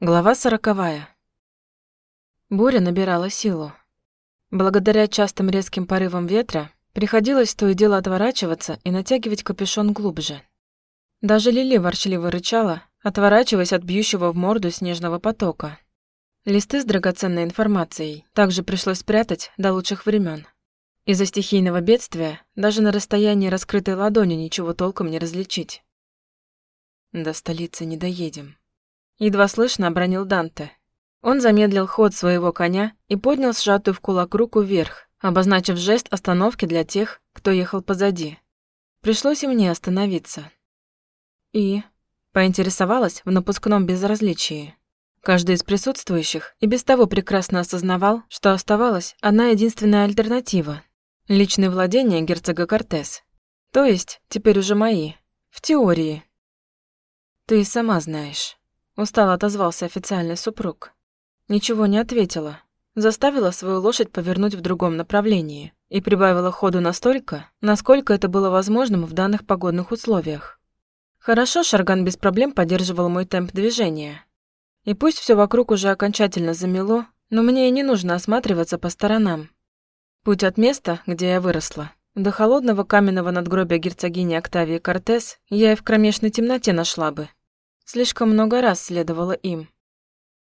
Глава сороковая. Буря набирала силу. Благодаря частым резким порывам ветра приходилось то и дело отворачиваться и натягивать капюшон глубже. Даже Лили ворчливо рычала, отворачиваясь от бьющего в морду снежного потока. Листы с драгоценной информацией также пришлось спрятать до лучших времен. Из-за стихийного бедствия даже на расстоянии раскрытой ладони ничего толком не различить. До столицы не доедем. Едва слышно обронил Данте. Он замедлил ход своего коня и поднял сжатую в кулак руку вверх, обозначив жест остановки для тех, кто ехал позади. Пришлось и мне остановиться. И поинтересовалась в напускном безразличии. Каждый из присутствующих и без того прекрасно осознавал, что оставалась одна единственная альтернатива – личные владения герцога Кортес. То есть, теперь уже мои. В теории. Ты сама знаешь. Устало отозвался официальный супруг. Ничего не ответила. Заставила свою лошадь повернуть в другом направлении и прибавила ходу настолько, насколько это было возможным в данных погодных условиях. Хорошо Шарган без проблем поддерживал мой темп движения, и пусть все вокруг уже окончательно замело, но мне и не нужно осматриваться по сторонам. Путь от места, где я выросла, до холодного каменного надгробия герцогини Октавии Кортес я и в кромешной темноте нашла бы. Слишком много раз следовало им.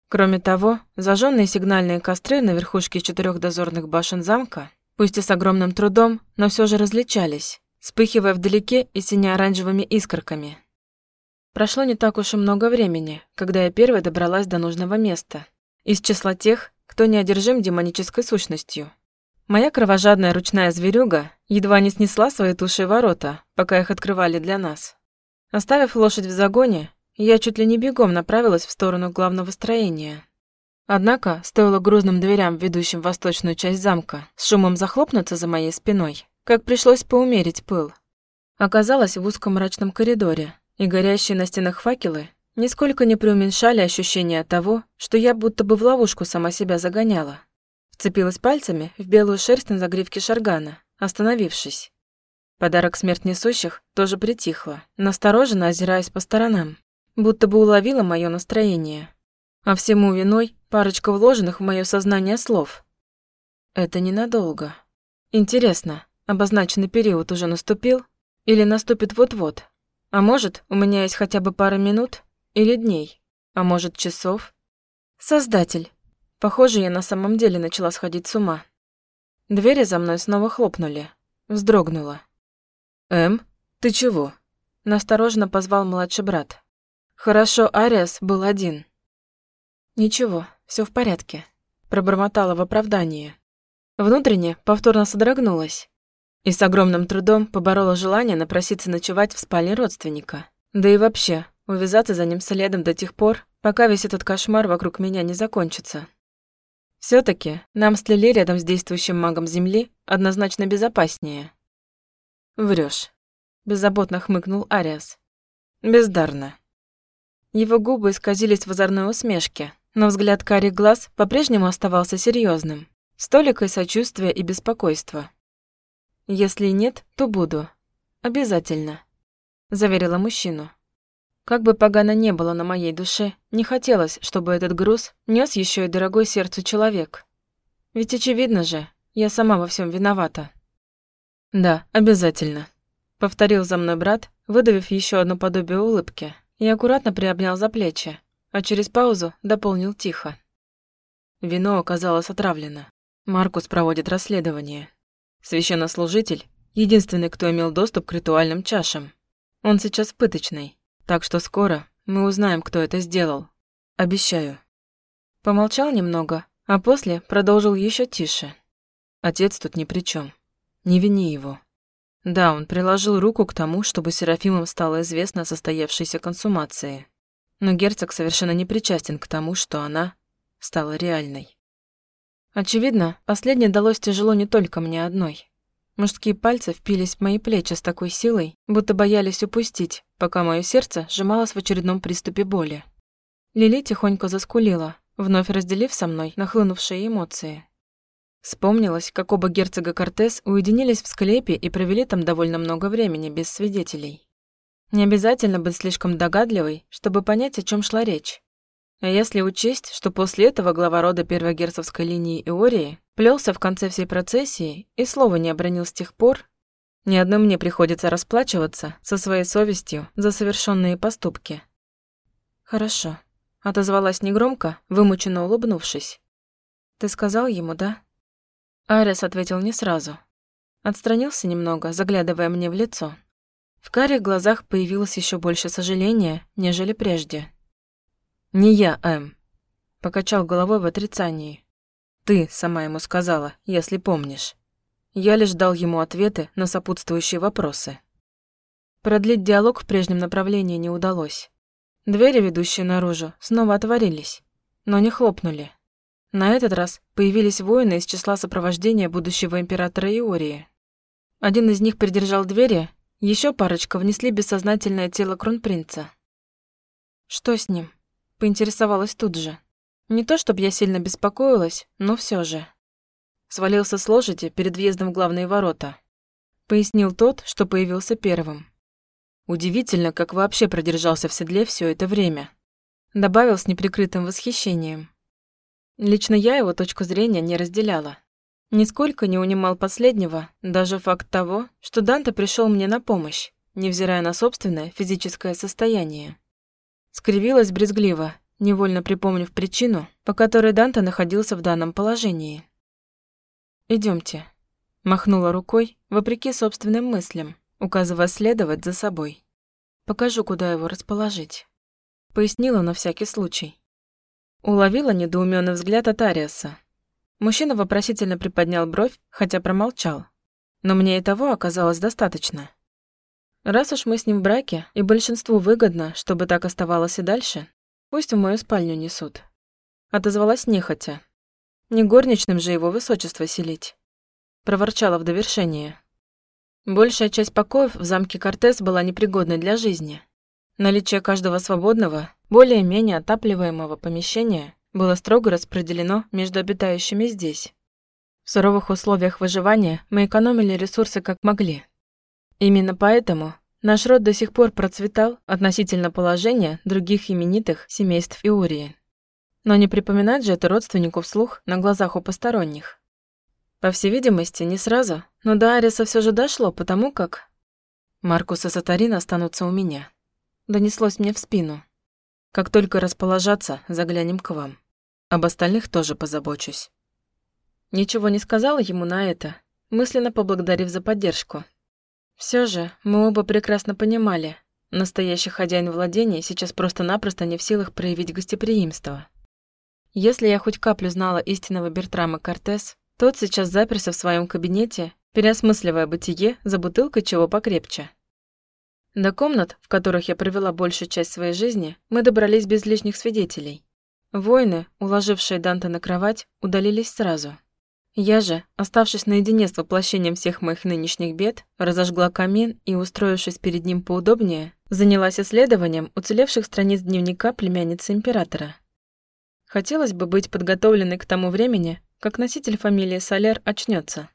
Кроме того, зажженные сигнальные костры на верхушке четырех дозорных башен замка, пусть и с огромным трудом, но все же различались, вспыхивая вдалеке и сине-оранжевыми искорками. Прошло не так уж и много времени, когда я первой добралась до нужного места. Из числа тех, кто неодержим демонической сущностью. Моя кровожадная ручная зверюга едва не снесла свои туши ворота, пока их открывали для нас. Оставив лошадь в загоне, я чуть ли не бегом направилась в сторону главного строения. Однако, стоило грузным дверям, ведущим в восточную часть замка, с шумом захлопнуться за моей спиной, как пришлось поумерить пыл. Оказалась в узком мрачном коридоре, и горящие на стенах факелы нисколько не преуменьшали ощущение того, что я будто бы в ловушку сама себя загоняла. Вцепилась пальцами в белую шерсть на загривке шаргана, остановившись. Подарок смерть несущих тоже притихла, настороженно озираясь по сторонам, будто бы уловила мое настроение. А всему виной парочка вложенных в мое сознание слов. Это ненадолго. Интересно, обозначенный период уже наступил или наступит вот-вот? А может, у меня есть хотя бы пара минут или дней, а может, часов? Создатель. Похоже, я на самом деле начала сходить с ума. Двери за мной снова хлопнули. Вздрогнула. «Эм, ты чего?» Настороженно позвал младший брат. Хорошо, Ариас был один. «Ничего, все в порядке», – пробормотала в оправдании. Внутренне повторно содрогнулась и с огромным трудом поборола желание напроситься ночевать в спальне родственника. Да и вообще, увязаться за ним следом до тех пор, пока весь этот кошмар вокруг меня не закончится. все таки нам с Лили рядом с действующим магом Земли однозначно безопаснее. Врешь, беззаботно хмыкнул Ариас. Бездарно. Его губы исказились в озорной усмешке, но взгляд карих глаз по-прежнему оставался серьезным, с сочувствия и беспокойства. Если нет, то буду. Обязательно», – заверила мужчину. Как бы погано не было на моей душе, не хотелось, чтобы этот груз нес еще и дорогой сердцу человек. Ведь очевидно же, я сама во всем виновата. «Да, обязательно», – повторил за мной брат, выдавив еще одно подобие улыбки, и аккуратно приобнял за плечи, а через паузу дополнил тихо. Вино оказалось отравлено. Маркус проводит расследование, Священнослужитель – единственный, кто имел доступ к ритуальным чашам. Он сейчас в пыточной, так что скоро мы узнаем, кто это сделал. Обещаю». Помолчал немного, а после продолжил еще тише. Отец тут ни при чем. Не вини его. Да, он приложил руку к тому, чтобы Серафимам стало известно о состоявшейся консумации. Но герцог совершенно не причастен к тому, что она стала реальной. Очевидно, последнее далось тяжело не только мне одной. Мужские пальцы впились в мои плечи с такой силой, будто боялись упустить, пока мое сердце сжималось в очередном приступе боли. Лили тихонько заскулила, вновь разделив со мной нахлынувшие эмоции. Вспомнилось, как оба герцога Кортес уединились в склепе и провели там довольно много времени без свидетелей. Не обязательно быть слишком догадливой, чтобы понять, о чем шла речь. А если учесть, что после этого глава рода первогерцовской линии Иории плелся в конце всей процессии и слова не обронил с тех пор, ни одной мне приходится расплачиваться со своей совестью за совершенные поступки. «Хорошо», — отозвалась негромко, вымученно улыбнувшись. «Ты сказал ему, да?» Арес ответил не сразу. Отстранился немного, заглядывая мне в лицо. В карих глазах появилось еще больше сожаления, нежели прежде. «Не я, Эм», — покачал головой в отрицании. «Ты сама ему сказала, если помнишь». Я лишь дал ему ответы на сопутствующие вопросы. Продлить диалог в прежнем направлении не удалось. Двери, ведущие наружу, снова отворились, но не хлопнули. На этот раз появились воины из числа сопровождения будущего императора Иории. Один из них придержал двери, еще парочка внесли бессознательное тело кронпринца. Что с ним? Поинтересовалась тут же. Не то, чтобы я сильно беспокоилась, но все же. Свалился с лошади перед въездом в главные ворота. Пояснил тот, что появился первым. Удивительно, как вообще продержался в седле все это время. Добавил с неприкрытым восхищением. Лично я его точку зрения не разделяла. Нисколько не унимал последнего даже факт того, что Данте пришел мне на помощь, невзирая на собственное физическое состояние. Скривилась брезгливо, невольно припомнив причину, по которой Данте находился в данном положении. Идемте, махнула рукой, вопреки собственным мыслям, указывая следовать за собой. Покажу, куда его расположить. Пояснила на всякий случай. Уловила недоуменный взгляд от Ариаса. Мужчина вопросительно приподнял бровь, хотя промолчал. Но мне и того оказалось достаточно. Раз уж мы с ним в браке, и большинству выгодно, чтобы так оставалось и дальше, пусть в мою спальню несут. Отозвалась нехотя, не горничным же его высочество селить. Проворчала в довершение. Большая часть покоев в замке Кортес была непригодной для жизни. Наличие каждого свободного, более-менее отапливаемого помещения было строго распределено между обитающими здесь. В суровых условиях выживания мы экономили ресурсы как могли. Именно поэтому наш род до сих пор процветал относительно положения других именитых семейств Иурии. Но не припоминать же это родственнику вслух на глазах у посторонних. По всей видимости, не сразу, но до Ариса все же дошло, потому как... Маркус и Сатарин останутся у меня. Донеслось мне в спину. Как только расположатся, заглянем к вам. Об остальных тоже позабочусь. Ничего не сказала ему на это, мысленно поблагодарив за поддержку. Все же мы оба прекрасно понимали, настоящий хозяин владения сейчас просто-напросто не в силах проявить гостеприимство. Если я хоть каплю знала истинного Бертрама Кортес, тот сейчас заперся в своем кабинете, переосмысливая бытие за бутылкой чего покрепче. До комнат, в которых я провела большую часть своей жизни, мы добрались без лишних свидетелей. Воины, уложившие Данте на кровать, удалились сразу. Я же, оставшись наедине с воплощением всех моих нынешних бед, разожгла камин и, устроившись перед ним поудобнее, занялась исследованием уцелевших страниц дневника племянницы императора. Хотелось бы быть подготовленной к тому времени, как носитель фамилии Солер очнется.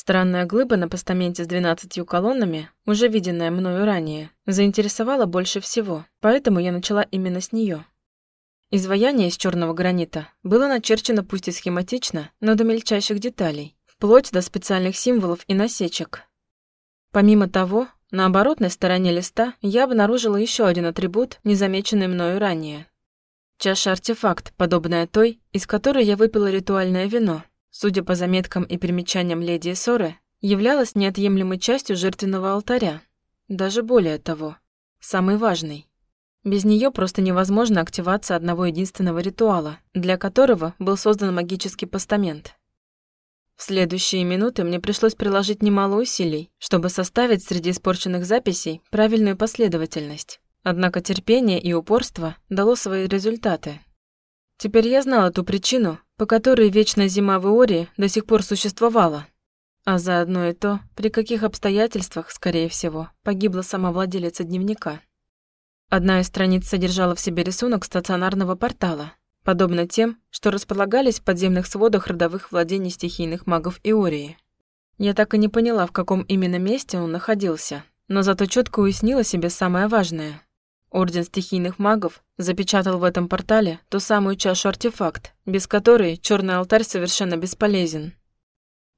Странная глыба на постаменте с двенадцатью колоннами, уже виденная мною ранее, заинтересовала больше всего, поэтому я начала именно с нее. Изваяние из черного гранита было начерчено пусть и схематично, но до мельчайших деталей, вплоть до специальных символов и насечек. Помимо того, на оборотной стороне листа я обнаружила еще один атрибут, незамеченный мною ранее. Чаша-артефакт, подобная той, из которой я выпила ритуальное вино, судя по заметкам и примечаниям леди Соры, являлась неотъемлемой частью жертвенного алтаря. Даже более того, самый важный. Без нее просто невозможно активация одного единственного ритуала, для которого был создан магический постамент. В следующие минуты мне пришлось приложить немало усилий, чтобы составить среди испорченных записей правильную последовательность. Однако терпение и упорство дало свои результаты. Теперь я знала ту причину, по которой вечная зима в Иории до сих пор существовала. А заодно и то, при каких обстоятельствах, скорее всего, погибла сама владелица дневника. Одна из страниц содержала в себе рисунок стационарного портала, подобно тем, что располагались в подземных сводах родовых владений стихийных магов Иории. Я так и не поняла, в каком именно месте он находился, но зато четко уяснила себе самое важное. Орден стихийных магов запечатал в этом портале ту самую чашу-артефакт, без которой черный алтарь совершенно бесполезен.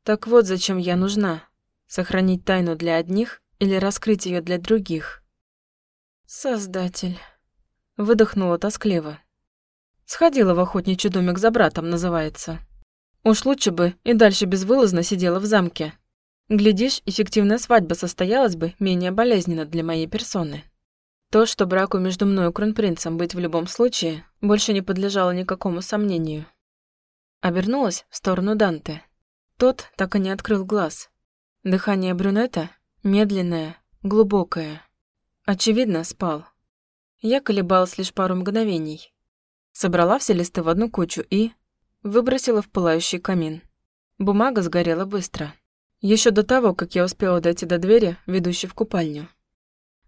Так вот, зачем я нужна. Сохранить тайну для одних или раскрыть ее для других. Создатель. Выдохнула тоскливо. Сходила в охотничий домик за братом, называется. Уж лучше бы и дальше безвылазно сидела в замке. Глядишь, эффективная свадьба состоялась бы менее болезненно для моей персоны. То, что браку между мной и кронпринцем быть в любом случае, больше не подлежало никакому сомнению. Обернулась в сторону Данте. Тот так и не открыл глаз. Дыхание брюнета медленное, глубокое. Очевидно, спал. Я колебалась лишь пару мгновений. Собрала все листы в одну кучу и... выбросила в пылающий камин. Бумага сгорела быстро. Еще до того, как я успела дойти до двери, ведущей в купальню.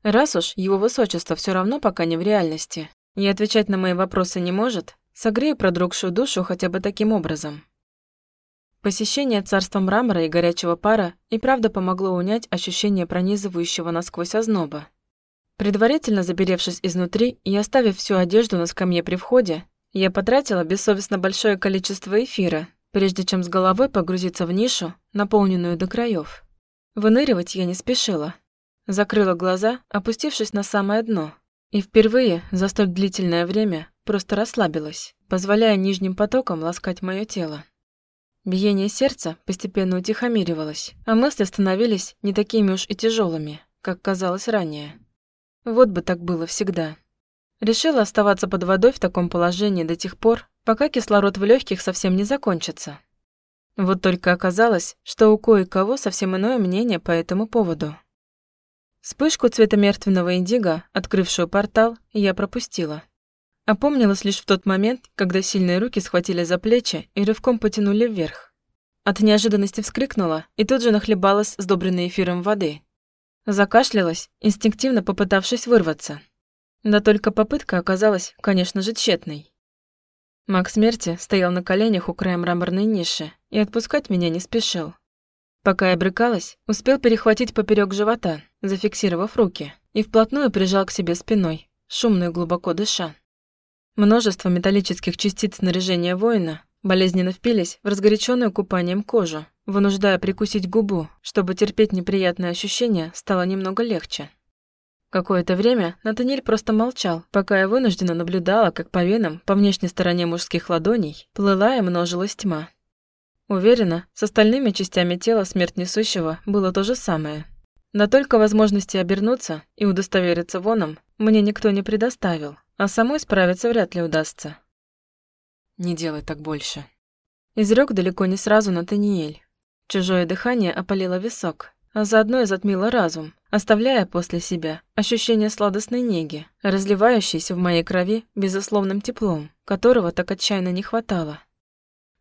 Раз уж его высочество все равно пока не в реальности, и отвечать на мои вопросы не может, согрею продрогшую душу хотя бы таким образом. Посещение царства мрамора и горячего пара и правда помогло унять ощущение пронизывающего насквозь озноба. Предварительно заберевшись изнутри и оставив всю одежду на скамье при входе, я потратила бессовестно большое количество эфира, прежде чем с головой погрузиться в нишу, наполненную до краев. Выныривать я не спешила, Закрыла глаза, опустившись на самое дно, и впервые за столь длительное время просто расслабилась, позволяя нижним потокам ласкать мое тело. Биение сердца постепенно утихомиривалось, а мысли становились не такими уж и тяжелыми, как казалось ранее. Вот бы так было всегда. Решила оставаться под водой в таком положении до тех пор, пока кислород в легких совсем не закончится. Вот только оказалось, что у кое-кого совсем иное мнение по этому поводу. Вспышку цвета мертвенного индиго, открывшую портал, я пропустила. Опомнилась лишь в тот момент, когда сильные руки схватили за плечи и рывком потянули вверх. От неожиданности вскрикнула и тут же нахлебалась сдобренной эфиром воды. Закашлялась, инстинктивно попытавшись вырваться. Да только попытка оказалась, конечно же, тщетной. Маг смерти стоял на коленях у края мраморной ниши и отпускать меня не спешил. Пока я брыкалась, успел перехватить поперек живота, зафиксировав руки, и вплотную прижал к себе спиной, шумно и глубоко дыша. Множество металлических частиц снаряжения воина болезненно впились в разгоряченную купанием кожу, вынуждая прикусить губу, чтобы терпеть неприятные ощущения стало немного легче. Какое-то время Натаниэль просто молчал, пока я вынужденно наблюдала, как по венам, по внешней стороне мужских ладоней, плыла и множилась тьма, Уверена, с остальными частями тела смерть несущего было то же самое. Но только возможности обернуться и удостовериться воном мне никто не предоставил, а самой справиться вряд ли удастся. «Не делай так больше», – изрёк далеко не сразу Натаниэль. Чужое дыхание опалило висок, а заодно и затмило разум, оставляя после себя ощущение сладостной неги, разливающейся в моей крови безусловным теплом, которого так отчаянно не хватало.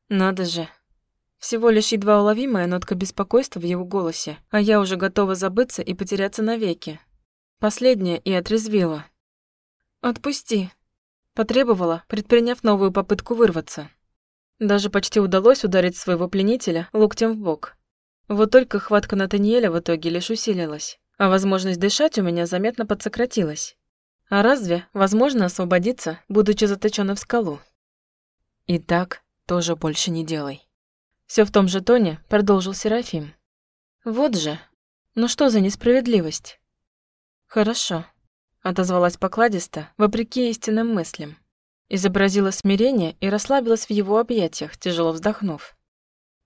Надо же, всего лишь едва уловимая нотка беспокойства в его голосе, а я уже готова забыться и потеряться навеки. Последнее и отрезвило. «Отпусти», – потребовала, предприняв новую попытку вырваться. Даже почти удалось ударить своего пленителя локтем в бок. Вот только хватка Натаниэля в итоге лишь усилилась, а возможность дышать у меня заметно подсократилась. А разве возможно освободиться, будучи заточенным в скалу? И так тоже больше не делай. Все в том же тоне продолжил Серафим. Вот же, ну что за несправедливость? Хорошо, отозвалась покладисто, вопреки истинным мыслям. Изобразила смирение и расслабилась в его объятиях, тяжело вздохнув.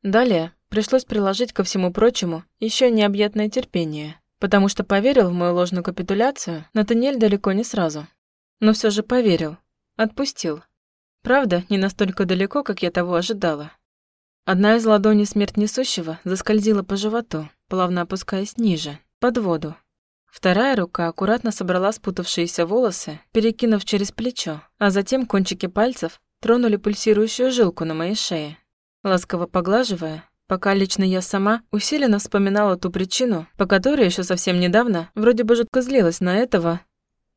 Далее пришлось приложить ко всему прочему еще необъятное терпение, потому что поверил в мою ложную капитуляцию Натаниэль далеко не сразу. Но все же поверил, отпустил. Правда, не настолько далеко, как я того ожидала. Одна из ладоней смерть несущего заскользила по животу, плавно опускаясь ниже, под воду. Вторая рука аккуратно собрала спутавшиеся волосы, перекинув через плечо, а затем кончики пальцев тронули пульсирующую жилку на моей шее. Ласково поглаживая, пока лично я сама усиленно вспоминала ту причину, по которой еще совсем недавно вроде бы жутко злилась на этого,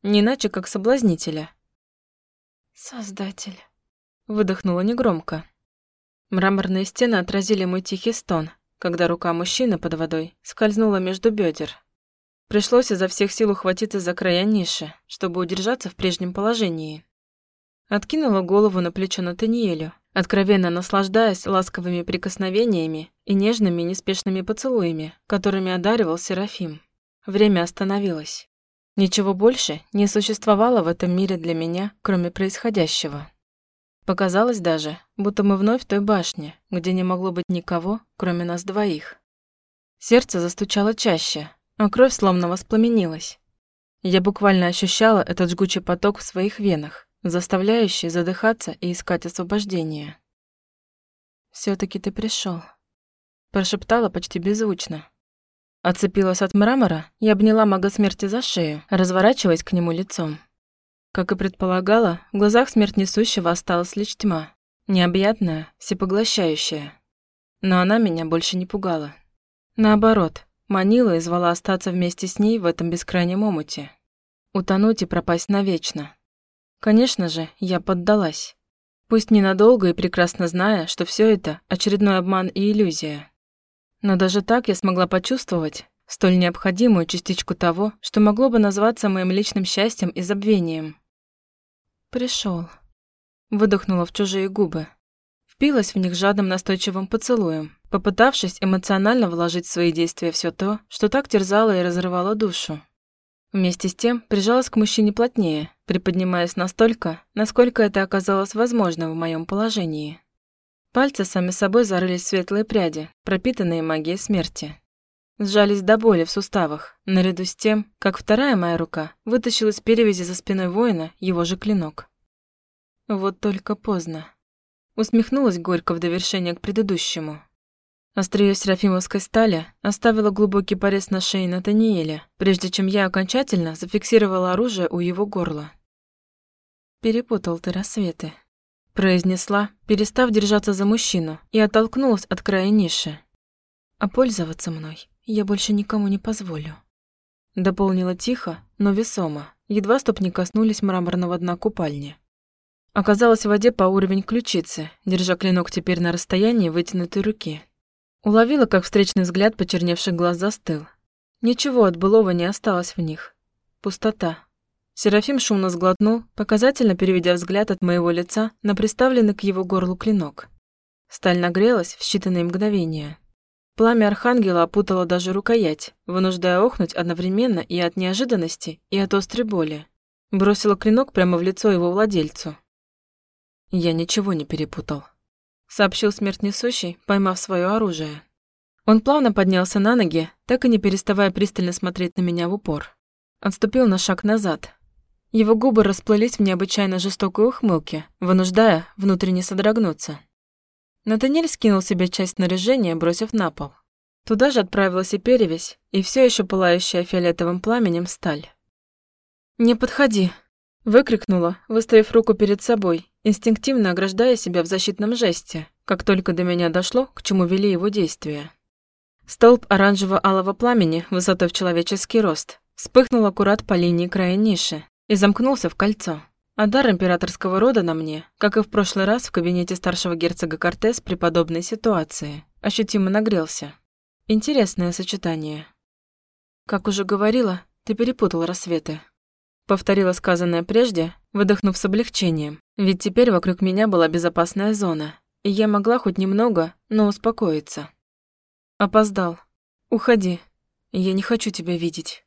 не иначе как соблазнителя. «Создатель», — выдохнула негромко. Мраморные стены отразили мой тихий стон, когда рука мужчины под водой скользнула между бедер. Пришлось изо всех сил ухватиться за края ниши, чтобы удержаться в прежнем положении. Откинула голову на плечо Натаниэлю, откровенно наслаждаясь ласковыми прикосновениями и нежными неспешными поцелуями, которыми одаривал Серафим. Время остановилось. Ничего больше не существовало в этом мире для меня, кроме происходящего. Показалось даже, будто мы вновь в той башне, где не могло быть никого, кроме нас двоих. Сердце застучало чаще, а кровь словно воспламенилась. Я буквально ощущала этот жгучий поток в своих венах, заставляющий задыхаться и искать освобождения. все таки ты пришел, прошептала почти беззвучно. Отцепилась от мрамора и обняла мага смерти за шею, разворачиваясь к нему лицом. Как и предполагала, в глазах смерть несущего осталась лишь тьма, необъятная, всепоглощающая. Но она меня больше не пугала. Наоборот, манила и звала остаться вместе с ней в этом бескрайнем омуте. Утонуть и пропасть навечно. Конечно же, я поддалась. Пусть ненадолго и прекрасно зная, что все это – очередной обман и иллюзия. Но даже так я смогла почувствовать, столь необходимую частичку того, что могло бы назваться моим личным счастьем и забвением. Пришел. Выдохнула в чужие губы. Впилась в них жадным настойчивым поцелуем, попытавшись эмоционально вложить в свои действия все то, что так терзало и разрывало душу. Вместе с тем прижалась к мужчине плотнее, приподнимаясь настолько, насколько это оказалось возможно в моем положении. Пальцы сами собой зарылись в светлые пряди, пропитанные магией смерти. Сжались до боли в суставах, наряду с тем, как вторая моя рука вытащила из перевязи за спиной воина его же клинок. Вот только поздно. Усмехнулась горько в довершение к предыдущему. Острие серафимовской стали оставило глубокий порез на шее Натаниэля, прежде чем я окончательно зафиксировала оружие у его горла. «Перепутал ты рассветы», – произнесла, перестав держаться за мужчину, и оттолкнулась от края ниши. «А пользоваться мной я больше никому не позволю. Дополнила тихо, но весомо, едва ступни коснулись мраморного дна купальни. Оказалась в воде по уровень ключицы, держа клинок теперь на расстоянии вытянутой руки. Уловила, как встречный взгляд почерневших глаз застыл. Ничего от былого не осталось в них. Пустота. Серафим шумно сглотнул, показательно переведя взгляд от моего лица на приставленный к его горлу клинок. Сталь нагрелась в считанные мгновения. Пламя архангела опутало даже рукоять, вынуждая охнуть одновременно и от неожиданности, и от острой боли. Бросила клинок прямо в лицо его владельцу. «Я ничего не перепутал», — сообщил смерть несущий, поймав свое оружие. Он плавно поднялся на ноги, так и не переставая пристально смотреть на меня в упор. Отступил на шаг назад. Его губы расплылись в необычайно жестокой ухмылке, вынуждая внутренне содрогнуться. Натаниэль скинул себе часть снаряжения, бросив на пол. Туда же отправилась и перевязь, и все еще пылающая фиолетовым пламенем сталь. «Не подходи!» – выкрикнула, выставив руку перед собой, инстинктивно ограждая себя в защитном жесте, как только до меня дошло, к чему вели его действия. Столб оранжево-алого пламени высотой в человеческий рост вспыхнул аккурат по линии края ниши и замкнулся в кольцо. А дар императорского рода на мне, как и в прошлый раз в кабинете старшего герцога Кортес при подобной ситуации, ощутимо нагрелся. Интересное сочетание. Как уже говорила, ты перепутал рассветы. Повторила сказанное прежде, выдохнув с облегчением, ведь теперь вокруг меня была безопасная зона, и я могла хоть немного, но успокоиться. Опоздал. Уходи. Я не хочу тебя видеть.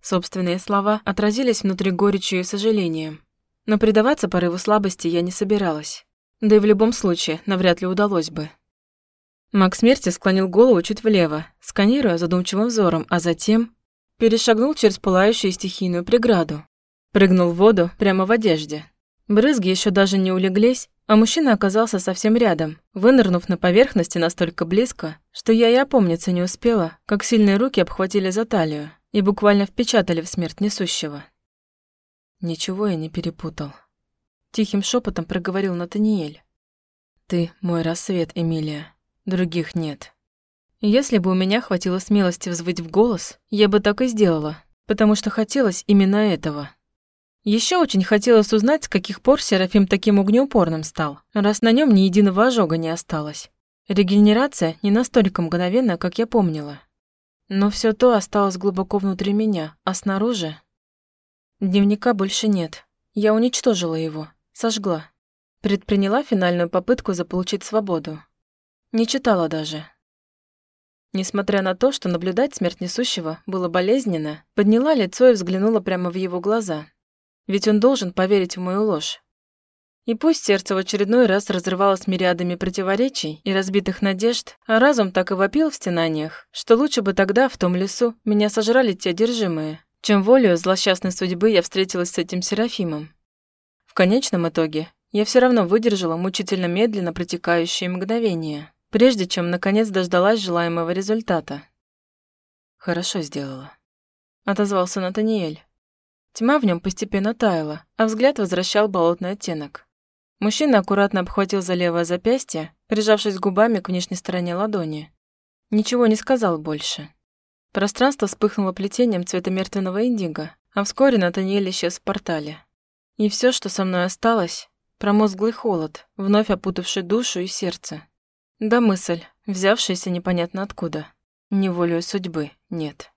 Собственные слова отразились внутри горечью и сожалением. Но предаваться порыву слабости я не собиралась. Да и в любом случае, навряд ли удалось бы. Маг смерти склонил голову чуть влево, сканируя задумчивым взором, а затем перешагнул через пылающую стихийную преграду. Прыгнул в воду прямо в одежде. Брызги еще даже не улеглись, а мужчина оказался совсем рядом, вынырнув на поверхности настолько близко, что я и опомниться не успела, как сильные руки обхватили за талию и буквально впечатали в смерть несущего. Ничего я не перепутал. Тихим шепотом проговорил Натаниэль. Ты мой рассвет, Эмилия. Других нет. Если бы у меня хватило смелости взвыть в голос, я бы так и сделала, потому что хотелось именно этого. Еще очень хотелось узнать, с каких пор Серафим таким огнеупорным стал, раз на нем ни единого ожога не осталось. Регенерация не настолько мгновенна, как я помнила. Но все то осталось глубоко внутри меня, а снаружи... Дневника больше нет. Я уничтожила его, сожгла. Предприняла финальную попытку заполучить свободу. Не читала даже. Несмотря на то, что наблюдать смерть несущего было болезненно, подняла лицо и взглянула прямо в его глаза. Ведь он должен поверить в мою ложь. И пусть сердце в очередной раз разрывалось мириадами противоречий и разбитых надежд, а разум так и вопил в стенаниях, что лучше бы тогда, в том лесу, меня сожрали те одержимые, чем волею злосчастной судьбы я встретилась с этим Серафимом. В конечном итоге я все равно выдержала мучительно медленно протекающие мгновения, прежде чем наконец дождалась желаемого результата. «Хорошо сделала», — отозвался Натаниэль. Тьма в нем постепенно таяла, а взгляд возвращал болотный оттенок. Мужчина аккуратно обхватил за левое запястье, прижавшись губами к внешней стороне ладони. Ничего не сказал больше. Пространство вспыхнуло плетением цвета мертвенного индиго, а вскоре Натаниэль исчез в портале. И все, что со мной осталось, промозглый холод, вновь опутавший душу и сердце. Да мысль, взявшаяся непонятно откуда. Неволею судьбы нет.